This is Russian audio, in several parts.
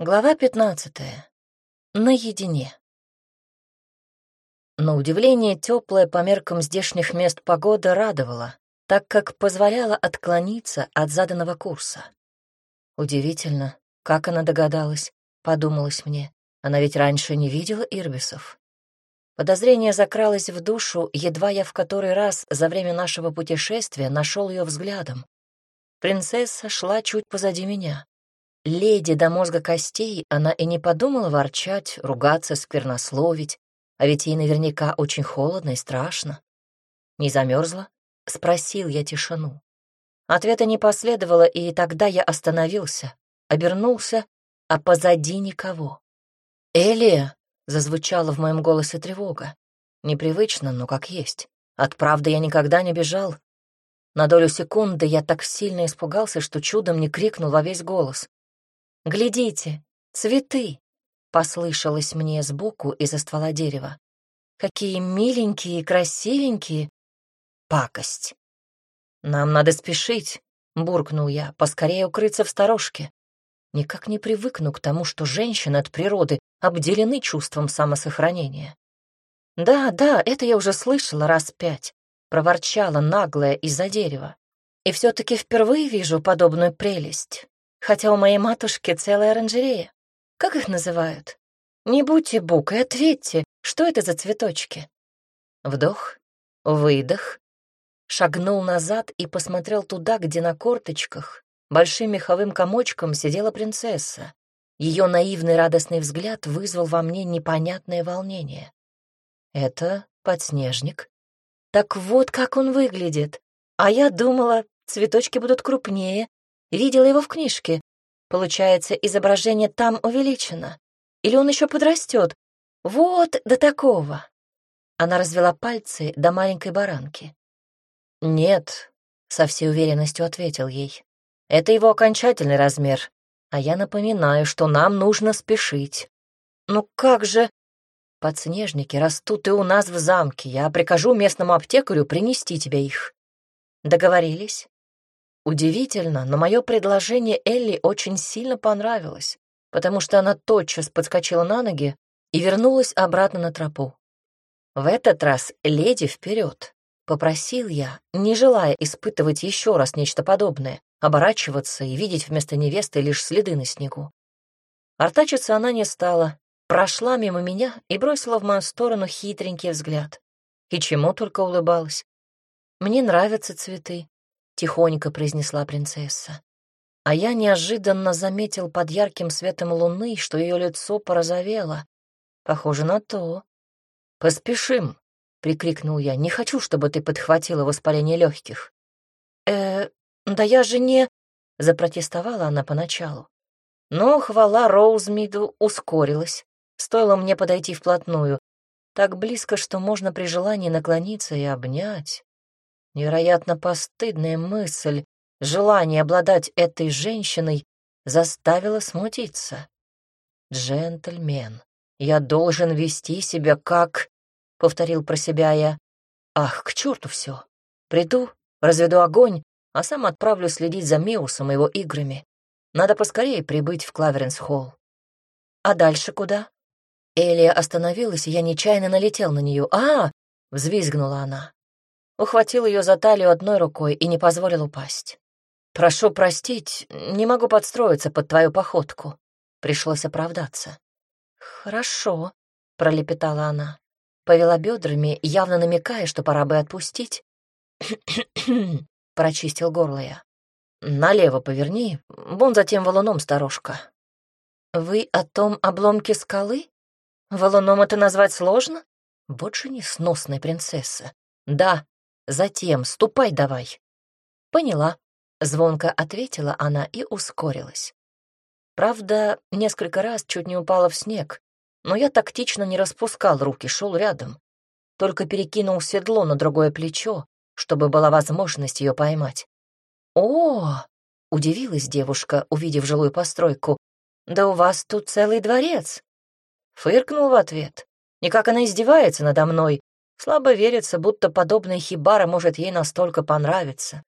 Глава пятнадцатая. Наедине. На удивление, теплая по меркам здешних мест погода радовала, так как позволяла отклониться от заданного курса. Удивительно, как она догадалась, подумалось мне. Она ведь раньше не видела ирбисов. Подозрение закралось в душу, едва я в который раз за время нашего путешествия нашел ее взглядом. Принцесса шла чуть позади меня. Леди до мозга костей, она и не подумала ворчать, ругаться, сквернословить, а ведь ей наверняка очень холодно и страшно. «Не замерзла?» — спросил я тишину. Ответа не последовало, и тогда я остановился, обернулся, а позади никого. «Элия!» — зазвучала в моем голосе тревога. Непривычно, но как есть. От правды я никогда не бежал. На долю секунды я так сильно испугался, что чудом не крикнул во весь голос. «Глядите, цветы!» — послышалось мне сбоку из-за ствола дерева. «Какие миленькие и красивенькие!» «Пакость!» «Нам надо спешить!» — буркнул я, поскорее укрыться в сторожке. Никак не привыкну к тому, что женщины от природы обделены чувством самосохранения. «Да, да, это я уже слышала раз пять», — проворчала наглая из-за дерева. «И все-таки впервые вижу подобную прелесть хотя у моей матушки целая оранжерея. Как их называют? Не будьте букой, ответьте, что это за цветочки? Вдох, выдох. Шагнул назад и посмотрел туда, где на корточках большим меховым комочком сидела принцесса. Ее наивный радостный взгляд вызвал во мне непонятное волнение. Это подснежник. Так вот как он выглядит. А я думала, цветочки будут крупнее, Видела его в книжке. Получается, изображение там увеличено. Или он еще подрастет. Вот до такого. Она развела пальцы до маленькой баранки. «Нет», — со всей уверенностью ответил ей. «Это его окончательный размер. А я напоминаю, что нам нужно спешить». «Ну как же...» «Подснежники растут и у нас в замке. Я прикажу местному аптекарю принести тебе их». «Договорились?» Удивительно, но мое предложение Элли очень сильно понравилось, потому что она тотчас подскочила на ноги и вернулась обратно на тропу. В этот раз леди вперед, попросил я, не желая испытывать еще раз нечто подобное, оборачиваться и видеть вместо невесты лишь следы на снегу. Артачиться она не стала, прошла мимо меня и бросила в мою сторону хитренький взгляд. И чему только улыбалась. Мне нравятся цветы, тихонько произнесла принцесса. А я неожиданно заметил под ярким светом луны, что ее лицо порозовело. Похоже на то. «Поспешим!» — прикрикнул я. «Не хочу, чтобы ты подхватила воспаление легких». «Э, да я же не...» — запротестовала она поначалу. Но хвала Роузмиду ускорилась. Стоило мне подойти вплотную. Так близко, что можно при желании наклониться и обнять. Невероятно постыдная мысль, желание обладать этой женщиной заставило смутиться. «Джентльмен, я должен вести себя как...» — повторил про себя я. «Ах, к черту все! Приду, разведу огонь, а сам отправлю следить за Миусом и его играми. Надо поскорее прибыть в Клаверенс-холл». «А дальше куда?» Элия остановилась, и я нечаянно налетел на нее. «А!» — взвизгнула она ухватил ее за талию одной рукой и не позволил упасть. «Прошу простить, не могу подстроиться под твою походку». Пришлось оправдаться. «Хорошо», — пролепетала она. Повела бедрами, явно намекая, что пора бы отпустить. прочистил горло я. «Налево поверни, вон за тем валуном, сторожка». «Вы о том обломке скалы? Валуном это назвать сложно? Вот же несносная принцесса. Да, Затем ступай давай. Поняла. Звонко ответила она и ускорилась. Правда, несколько раз чуть не упала в снег, но я тактично не распускал руки, шел рядом. Только перекинул седло на другое плечо, чтобы была возможность ее поймать. «О!» — удивилась девушка, увидев жилую постройку. «Да у вас тут целый дворец!» Фыркнул в ответ. Никак она издевается надо мной, Слабо верится, будто подобная хибара может ей настолько понравиться.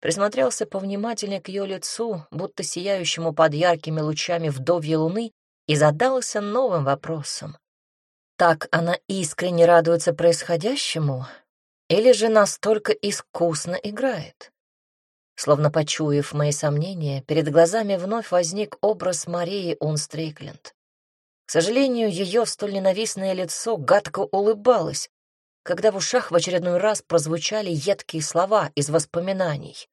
присмотрелся повнимательнее к ее лицу, будто сияющему под яркими лучами вдовья луны, и задался новым вопросом. Так она искренне радуется происходящему или же настолько искусно играет? Словно почуяв мои сомнения, перед глазами вновь возник образ Марии Унстрикленд. К сожалению, ее столь ненавистное лицо гадко улыбалось, когда в ушах в очередной раз прозвучали едкие слова из воспоминаний.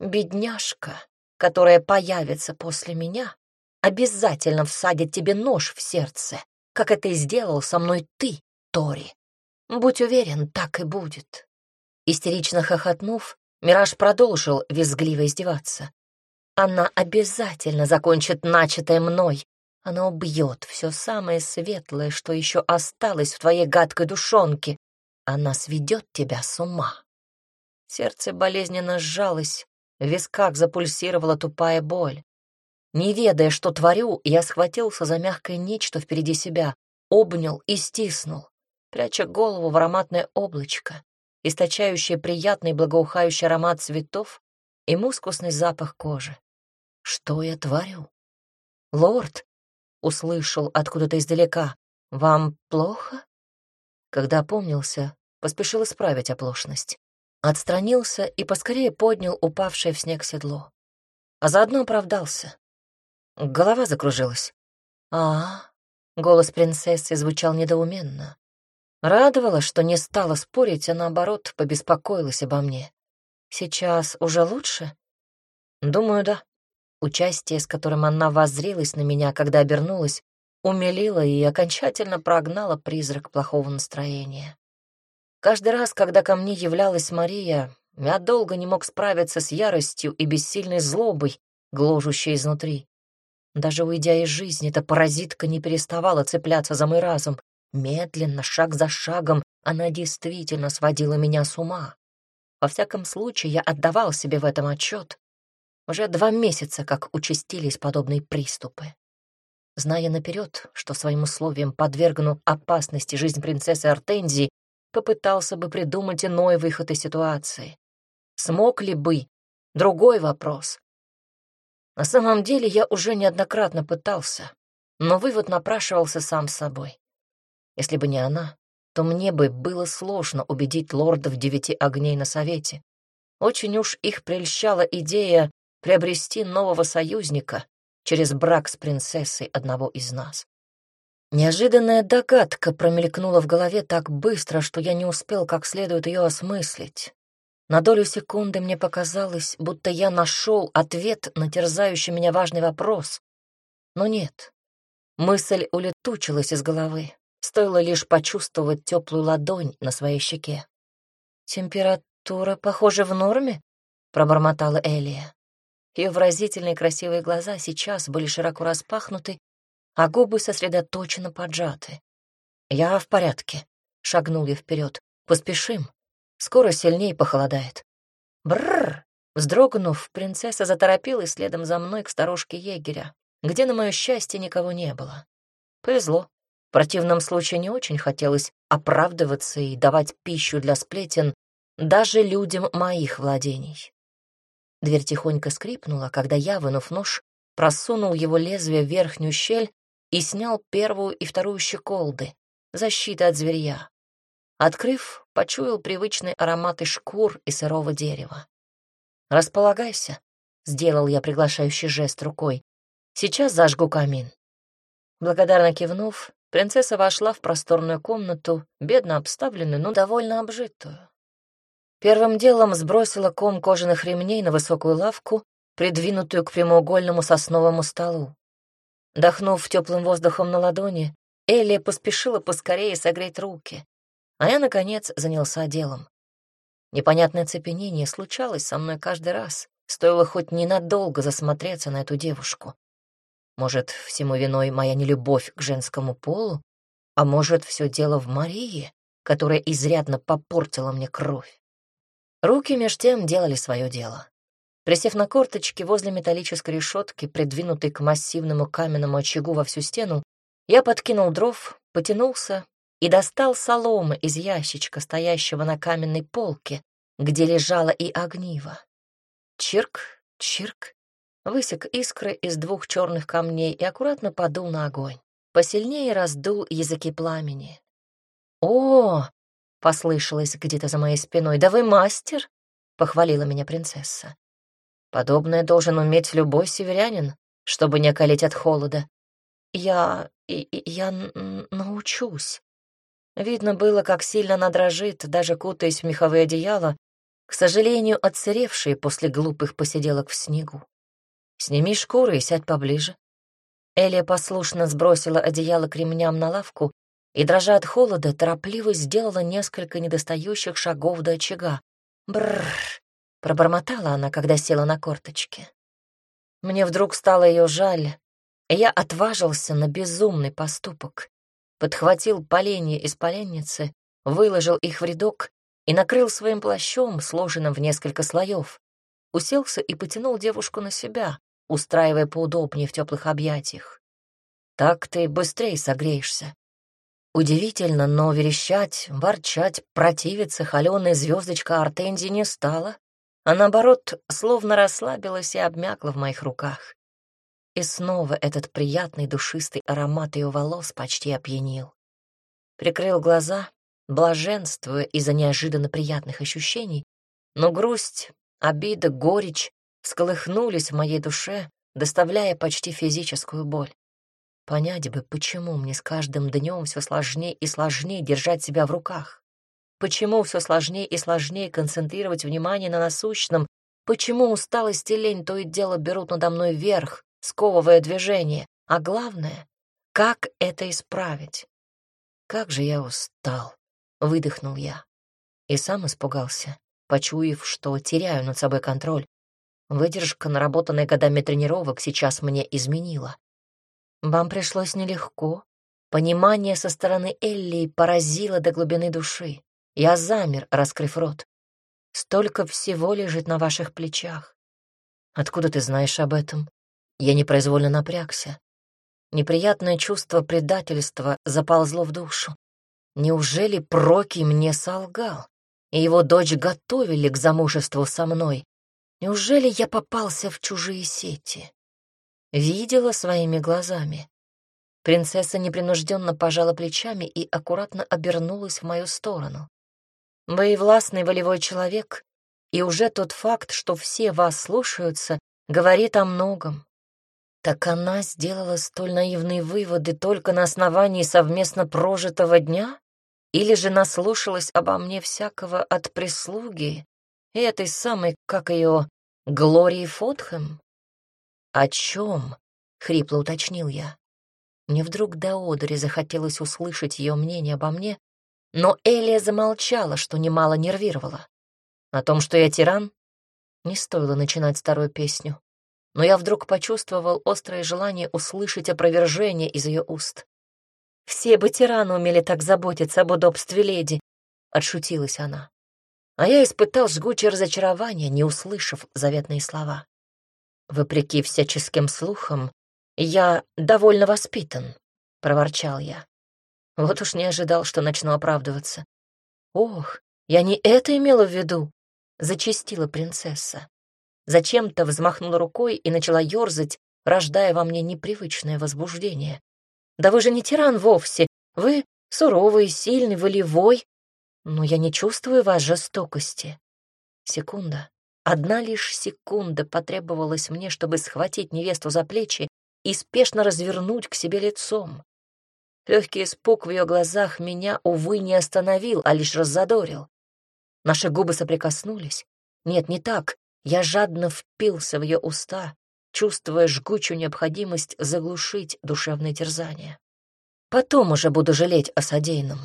«Бедняжка, которая появится после меня, обязательно всадит тебе нож в сердце, как это и сделал со мной ты, Тори. Будь уверен, так и будет». Истерично хохотнув, Мираж продолжил визгливо издеваться. «Она обязательно закончит начатое мной. Она убьет все самое светлое, что еще осталось в твоей гадкой душонке. Она сведет тебя с ума». Сердце болезненно сжалось, в висках запульсировала тупая боль. Не ведая, что творю, я схватился за мягкое нечто впереди себя, обнял и стиснул, пряча голову в ароматное облачко источающее приятный благоухающий аромат цветов и мускусный запах кожи. Что я творю? «Лорд!» — услышал откуда-то издалека. «Вам плохо?» Когда опомнился, поспешил исправить оплошность. Отстранился и поскорее поднял упавшее в снег седло. А заодно оправдался. Голова закружилась. а, -а, -а голос принцессы звучал недоуменно. Радовало, что не стала спорить, а наоборот побеспокоилась обо мне. Сейчас уже лучше? Думаю, да. Участие, с которым она воззрилась на меня, когда обернулась, умилило и окончательно прогнало призрак плохого настроения. Каждый раз, когда ко мне являлась Мария, я долго не мог справиться с яростью и бессильной злобой, гложущей изнутри. Даже уйдя из жизни, эта паразитка не переставала цепляться за мой разум, Медленно, шаг за шагом, она действительно сводила меня с ума. Во всяком случае, я отдавал себе в этом отчет. Уже два месяца, как участились подобные приступы. Зная наперед, что своим условием подвергну опасности жизнь принцессы Артензии, попытался бы придумать иной выход из ситуации. Смог ли бы? Другой вопрос. На самом деле я уже неоднократно пытался, но вывод напрашивался сам собой. Если бы не она, то мне бы было сложно убедить лордов девяти огней на совете. Очень уж их прельщала идея приобрести нового союзника через брак с принцессой одного из нас. Неожиданная догадка промелькнула в голове так быстро, что я не успел как следует ее осмыслить. На долю секунды мне показалось, будто я нашел ответ на терзающий меня важный вопрос. Но нет, мысль улетучилась из головы. Стоило лишь почувствовать теплую ладонь на своей щеке. «Температура, похоже, в норме?» — пробормотала Элия. Ее выразительные красивые глаза сейчас были широко распахнуты, а губы сосредоточенно поджаты. «Я в порядке», — шагнул я вперед. «Поспешим. Скоро сильнее похолодает». Бррр! Вздрогнув, принцесса заторопилась следом за мной к сторожке егеря, где, на мое счастье, никого не было. Повезло. В противном случае не очень хотелось оправдываться и давать пищу для сплетен даже людям моих владений. Дверь тихонько скрипнула, когда я, вынув нож, просунул его лезвие в верхнюю щель и снял первую и вторую щеколды, защиты от зверья. Открыв, почуял привычные ароматы шкур и сырого дерева. «Располагайся», — сделал я приглашающий жест рукой. «Сейчас зажгу камин». Благодарно кивнув, Принцесса вошла в просторную комнату, бедно обставленную, но довольно обжитую. Первым делом сбросила ком кожаных ремней на высокую лавку, придвинутую к прямоугольному сосновому столу. Дохнув теплым воздухом на ладони, Элли поспешила поскорее согреть руки, а я, наконец, занялся делом. Непонятное цепенение случалось со мной каждый раз, стоило хоть ненадолго засмотреться на эту девушку. Может, всему виной моя нелюбовь к женскому полу? А может, все дело в Марии, которая изрядно попортила мне кровь? Руки меж тем делали свое дело. Присев на корточки возле металлической решетки, придвинутой к массивному каменному очагу во всю стену, я подкинул дров, потянулся и достал соломы из ящичка, стоящего на каменной полке, где лежала и огниво. Чирк, чирк. Высек искры из двух черных камней и аккуратно подул на огонь. Посильнее раздул языки пламени. «О!» — послышалось где-то за моей спиной. «Да вы мастер!» — похвалила меня принцесса. «Подобное должен уметь любой северянин, чтобы не околеть от холода. Я... я научусь». Видно было, как сильно она дрожит, даже кутаясь в меховые одеяла, к сожалению, отсыревшие после глупых посиделок в снегу. «Сними шкуры и сядь поближе». Элия послушно сбросила одеяло к ремням на лавку и, дрожа от холода, торопливо сделала несколько недостающих шагов до очага. Бррр! пробормотала она, когда села на корточки. Мне вдруг стало ее жаль, и я отважился на безумный поступок. Подхватил поленья из поленницы, выложил их в рядок и накрыл своим плащом, сложенным в несколько слоев. Уселся и потянул девушку на себя, устраивая поудобнее в теплых объятиях. Так ты быстрее согреешься. Удивительно, но верещать, ворчать, противиться холеная звездочка Артензи не стала, а наоборот, словно расслабилась и обмякла в моих руках. И снова этот приятный душистый аромат ее волос почти опьянил. Прикрыл глаза, блаженствуя из-за неожиданно приятных ощущений, но грусть, обида, горечь сколыхнулись в моей душе, доставляя почти физическую боль. Понять бы, почему мне с каждым днем все сложнее и сложнее держать себя в руках. Почему все сложнее и сложнее концентрировать внимание на насущном? Почему усталость и лень то и дело берут надо мной верх, сковывая движение? А главное, как это исправить? Как же я устал, выдохнул я. И сам испугался, почуяв, что теряю над собой контроль. Выдержка, наработанная годами тренировок, сейчас мне изменила. Вам пришлось нелегко. Понимание со стороны Элли поразило до глубины души. Я замер, раскрыв рот. Столько всего лежит на ваших плечах. Откуда ты знаешь об этом? Я непроизвольно напрягся. Неприятное чувство предательства заползло в душу. Неужели Проки мне солгал, и его дочь готовили к замужеству со мной? Неужели я попался в чужие сети? Видела своими глазами. Принцесса непринужденно пожала плечами и аккуратно обернулась в мою сторону. Вы властный волевой человек, и уже тот факт, что все вас слушаются, говорит о многом. Так она сделала столь наивные выводы только на основании совместно прожитого дня? Или же наслушалась обо мне всякого от прислуги и этой самой, как ее, Глории Фотхэм? «О чем?» — хрипло уточнил я. Мне вдруг до одури захотелось услышать ее мнение обо мне, но Элия замолчала, что немало нервировала. О том, что я тиран, не стоило начинать старую песню, но я вдруг почувствовал острое желание услышать опровержение из ее уст. «Все бы тираны умели так заботиться об удобстве леди», — отшутилась она. А я испытал жгучее разочарование, не услышав заветные слова. Вопреки всяческим слухам, я довольно воспитан, проворчал я. Вот уж не ожидал, что начну оправдываться. Ох, я не это имела в виду, зачастила принцесса. Зачем-то взмахнула рукой и начала ерзать, рождая во мне непривычное возбуждение. Да вы же не тиран вовсе, вы суровый, сильный, волевой, но я не чувствую вас жестокости. Секунда. Одна лишь секунда потребовалась мне, чтобы схватить невесту за плечи и спешно развернуть к себе лицом. Легкий испуг в ее глазах меня, увы, не остановил, а лишь раззадорил. Наши губы соприкоснулись. Нет, не так. Я жадно впился в ее уста, чувствуя жгучую необходимость заглушить душевное терзание. Потом уже буду жалеть о содеянном.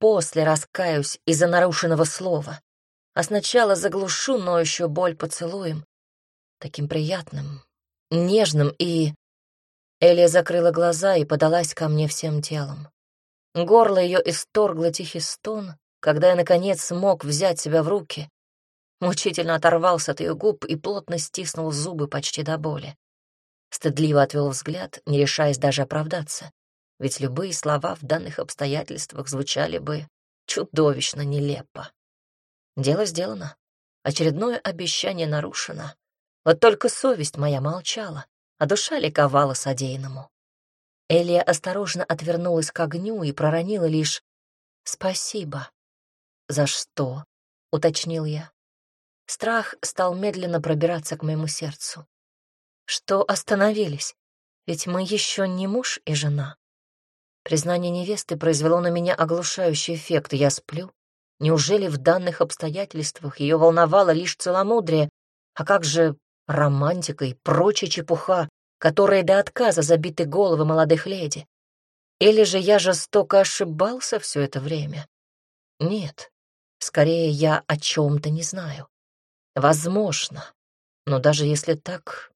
После раскаюсь из-за нарушенного слова а сначала заглушу ноющую боль поцелуем, таким приятным, нежным и... Элия закрыла глаза и подалась ко мне всем телом. Горло ее исторгло тихий стон, когда я, наконец, смог взять себя в руки. Мучительно оторвался от ее губ и плотно стиснул зубы почти до боли. Стыдливо отвел взгляд, не решаясь даже оправдаться, ведь любые слова в данных обстоятельствах звучали бы чудовищно нелепо. Дело сделано. Очередное обещание нарушено. Вот только совесть моя молчала, а душа ликовала содеянному. Элия осторожно отвернулась к огню и проронила лишь «Спасибо». «За что?» — уточнил я. Страх стал медленно пробираться к моему сердцу. Что остановились? Ведь мы еще не муж и жена. Признание невесты произвело на меня оглушающий эффект. Я сплю. Неужели в данных обстоятельствах ее волновало лишь целомудрие? А как же романтика и прочая чепуха, которые до отказа забиты головы молодых леди? Или же я жестоко ошибался все это время? Нет, скорее я о чем-то не знаю. Возможно. Но даже если так,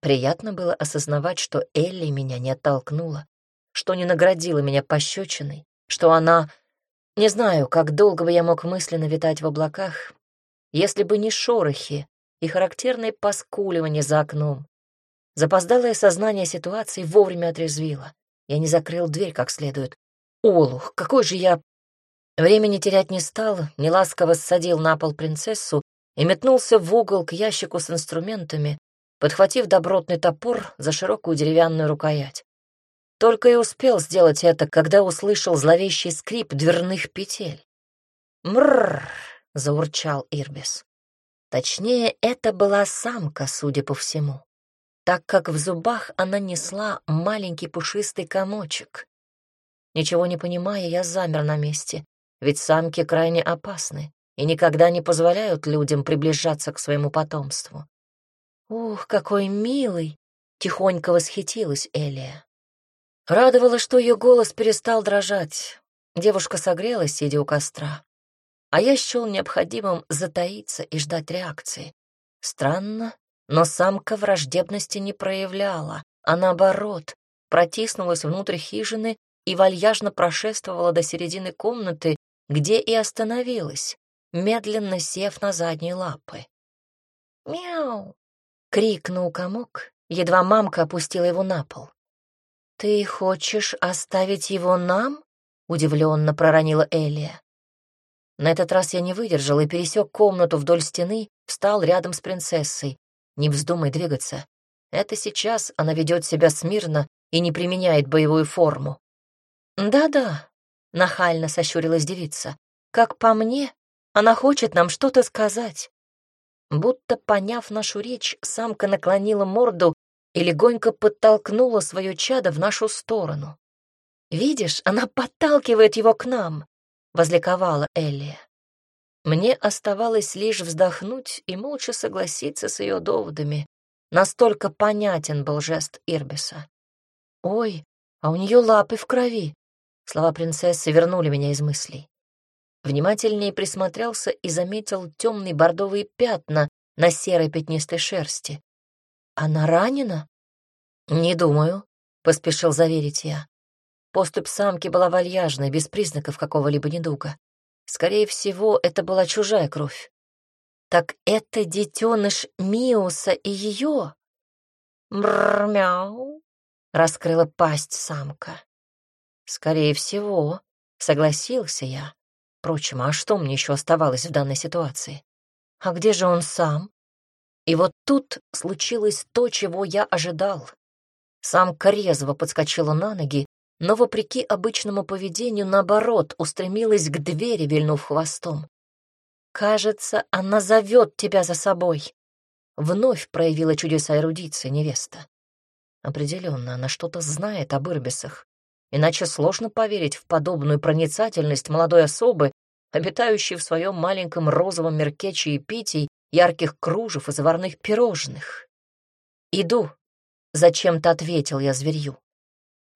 приятно было осознавать, что Элли меня не оттолкнула, что не наградила меня пощечиной, что она... Не знаю, как долго бы я мог мысленно витать в облаках, если бы не шорохи и характерное поскуливание за окном. Запоздалое сознание ситуации вовремя отрезвило. Я не закрыл дверь как следует. Олух, какой же я... Времени терять не стал, неласково ссадил на пол принцессу и метнулся в угол к ящику с инструментами, подхватив добротный топор за широкую деревянную рукоять. Только и успел сделать это, когда услышал зловещий скрип дверных петель. «Мрррр!» — заурчал Ирбис. Точнее, это была самка, судя по всему, так как в зубах она несла маленький пушистый комочек. Ничего не понимая, я замер на месте, ведь самки крайне опасны и никогда не позволяют людям приближаться к своему потомству. «Ух, какой милый!» — тихонько восхитилась Элия. Радовало, что ее голос перестал дрожать. Девушка согрелась, сидя у костра. А я счел необходимым затаиться и ждать реакции. Странно, но самка враждебности не проявляла, а наоборот, протиснулась внутрь хижины и вальяжно прошествовала до середины комнаты, где и остановилась, медленно сев на задние лапы. «Мяу!» — крикнул комок, едва мамка опустила его на пол. «Ты хочешь оставить его нам?» — удивленно проронила Элия. На этот раз я не выдержал и пересек комнату вдоль стены, встал рядом с принцессой. Не вздумай двигаться. Это сейчас она ведет себя смирно и не применяет боевую форму. «Да-да», — нахально сощурилась девица. «Как по мне, она хочет нам что-то сказать». Будто поняв нашу речь, самка наклонила морду и легонько подтолкнула свое чадо в нашу сторону. «Видишь, она подталкивает его к нам», — возликовала Элли. Мне оставалось лишь вздохнуть и молча согласиться с ее доводами. Настолько понятен был жест Ирбиса. «Ой, а у нее лапы в крови!» Слова принцессы вернули меня из мыслей. Внимательнее присмотрелся и заметил темные бордовые пятна на серой пятнистой шерсти. «Она ранена?» «Не думаю», — поспешил заверить я. Поступь самки была вальяжной, без признаков какого-либо недуга. Скорее всего, это была чужая кровь. «Так это детеныш Миуса и ее?» «Мррмяу», — раскрыла пасть самка. «Скорее всего», — согласился я. Впрочем, а что мне еще оставалось в данной ситуации? А где же он сам? И вот тут случилось то, чего я ожидал. Самка резво подскочила на ноги, но, вопреки обычному поведению, наоборот, устремилась к двери, вильнув хвостом. «Кажется, она зовет тебя за собой», — вновь проявила чудеса эрудиции невеста. Определенно, она что-то знает об Ирбисах, иначе сложно поверить в подобную проницательность молодой особы, обитающей в своем маленьком розовом мерке чаепитий ярких кружев и заварных пирожных. «Иду», — зачем-то ответил я зверью.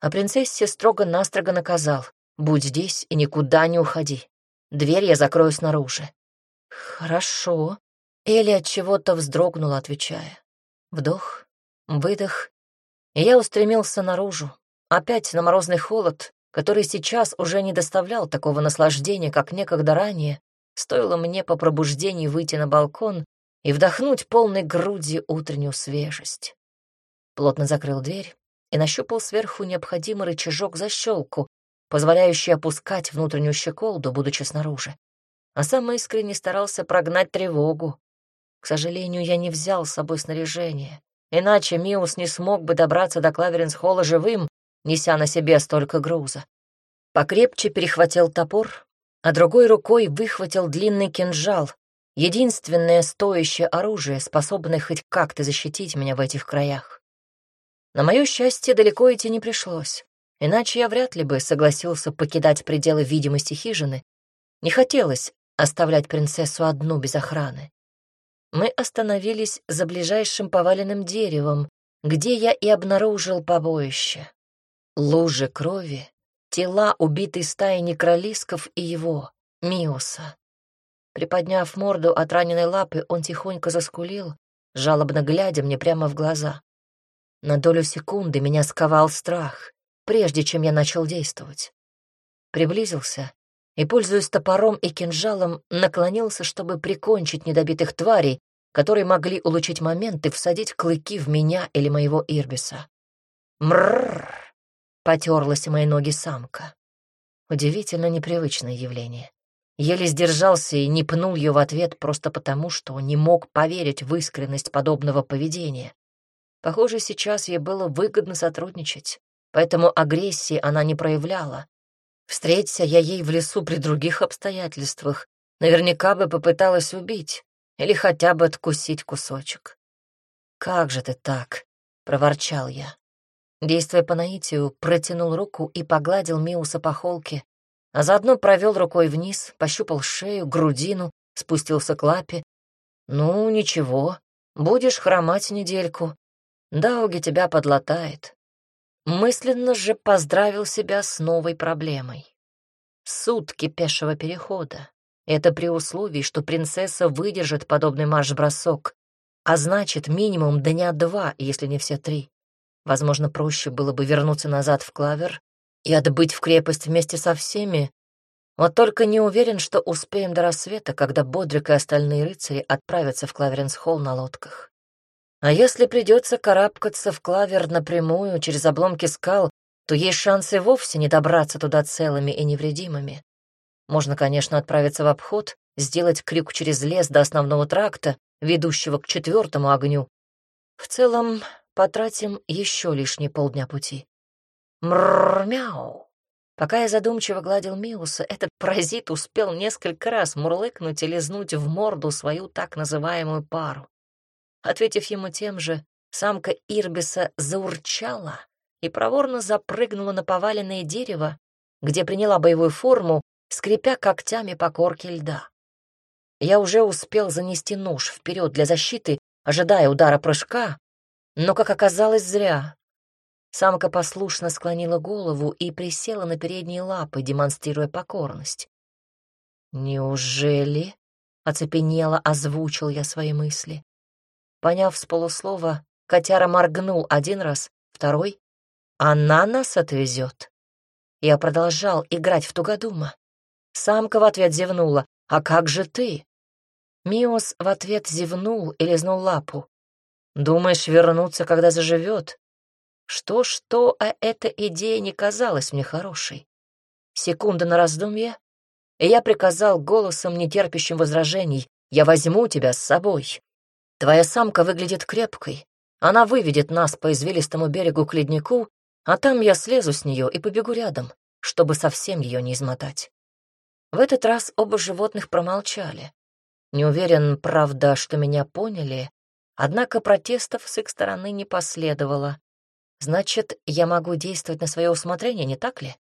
А принцессе строго-настрого наказал, «Будь здесь и никуда не уходи. Дверь я закрою снаружи». «Хорошо», — Элли от чего-то вздрогнула, отвечая. Вдох, выдох, и я устремился наружу, опять на морозный холод, который сейчас уже не доставлял такого наслаждения, как некогда ранее, Стоило мне по пробуждении выйти на балкон и вдохнуть полной грудью утреннюю свежесть. Плотно закрыл дверь и нащупал сверху необходимый рычажок защелку, позволяющий опускать внутреннюю щеколду, будучи снаружи. А сам искренне старался прогнать тревогу, К сожалению, я не взял с собой снаряжение. Иначе Миус не смог бы добраться до Клаверинс-холла живым, неся на себе столько груза. Покрепче перехватил топор, а другой рукой выхватил длинный кинжал, единственное стоящее оружие, способное хоть как-то защитить меня в этих краях. На мое счастье, далеко идти не пришлось, иначе я вряд ли бы согласился покидать пределы видимости хижины. Не хотелось оставлять принцессу одну без охраны. Мы остановились за ближайшим поваленным деревом, где я и обнаружил побоище. Лужи крови, тела убитой стаи некролисков и его, Миуса. Приподняв морду от раненой лапы, он тихонько заскулил, жалобно глядя мне прямо в глаза. На долю секунды меня сковал страх, прежде чем я начал действовать. Приблизился и, пользуясь топором и кинжалом, наклонился, чтобы прикончить недобитых тварей, которые могли улучшить момент и всадить клыки в меня или моего Ирбиса. Мрррр! Потерлась мои ноги самка. Удивительно непривычное явление. Еле сдержался и не пнул ее в ответ просто потому, что не мог поверить в искренность подобного поведения. Похоже, сейчас ей было выгодно сотрудничать, поэтому агрессии она не проявляла. Встреться я ей в лесу при других обстоятельствах, наверняка бы попыталась убить или хотя бы откусить кусочек. «Как же ты так?» — проворчал я. Действуя по наитию, протянул руку и погладил Миуса по холке, а заодно провел рукой вниз, пощупал шею, грудину, спустился к лапе. «Ну, ничего, будешь хромать недельку. Дауги тебя подлатает». Мысленно же поздравил себя с новой проблемой. Сутки пешего перехода. Это при условии, что принцесса выдержит подобный марш-бросок, а значит, минимум дня два, если не все три. Возможно, проще было бы вернуться назад в Клавер и отбыть в крепость вместе со всеми. Вот только не уверен, что успеем до рассвета, когда Бодрик и остальные рыцари отправятся в Клаверенс-холл на лодках. А если придется карабкаться в Клавер напрямую через обломки скал, то есть шансы вовсе не добраться туда целыми и невредимыми. Можно, конечно, отправиться в обход, сделать крюк через лес до основного тракта, ведущего к четвертому огню. В целом, потратим еще лишние полдня пути. Мрррр-мяу. Пока я задумчиво гладил Миуса, этот паразит успел несколько раз мурлыкнуть и лизнуть в морду свою так называемую пару. Ответив ему тем же, самка Ирбиса заурчала и проворно запрыгнула на поваленное дерево, где приняла боевую форму скрипя когтями по корке льда. Я уже успел занести нож вперед для защиты, ожидая удара прыжка, но, как оказалось, зря. Самка послушно склонила голову и присела на передние лапы, демонстрируя покорность. «Неужели?» — оцепенело озвучил я свои мысли. Поняв с полуслова, котяра моргнул один раз, второй. «Она нас отвезет». Я продолжал играть в тугодума. Самка в ответ зевнула. «А как же ты?» Миос в ответ зевнул и лизнул лапу. «Думаешь вернуться, когда заживет?» Что-что, а эта идея не казалась мне хорошей. Секунда на раздумье, и я приказал голосом, нетерпящим возражений, «Я возьму тебя с собой. Твоя самка выглядит крепкой. Она выведет нас по извилистому берегу к леднику, а там я слезу с нее и побегу рядом, чтобы совсем ее не измотать». В этот раз оба животных промолчали. Не уверен, правда, что меня поняли, однако протестов с их стороны не последовало. Значит, я могу действовать на свое усмотрение, не так ли?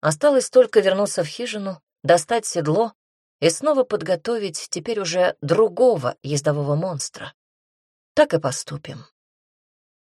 Осталось только вернуться в хижину, достать седло и снова подготовить теперь уже другого ездового монстра. Так и поступим.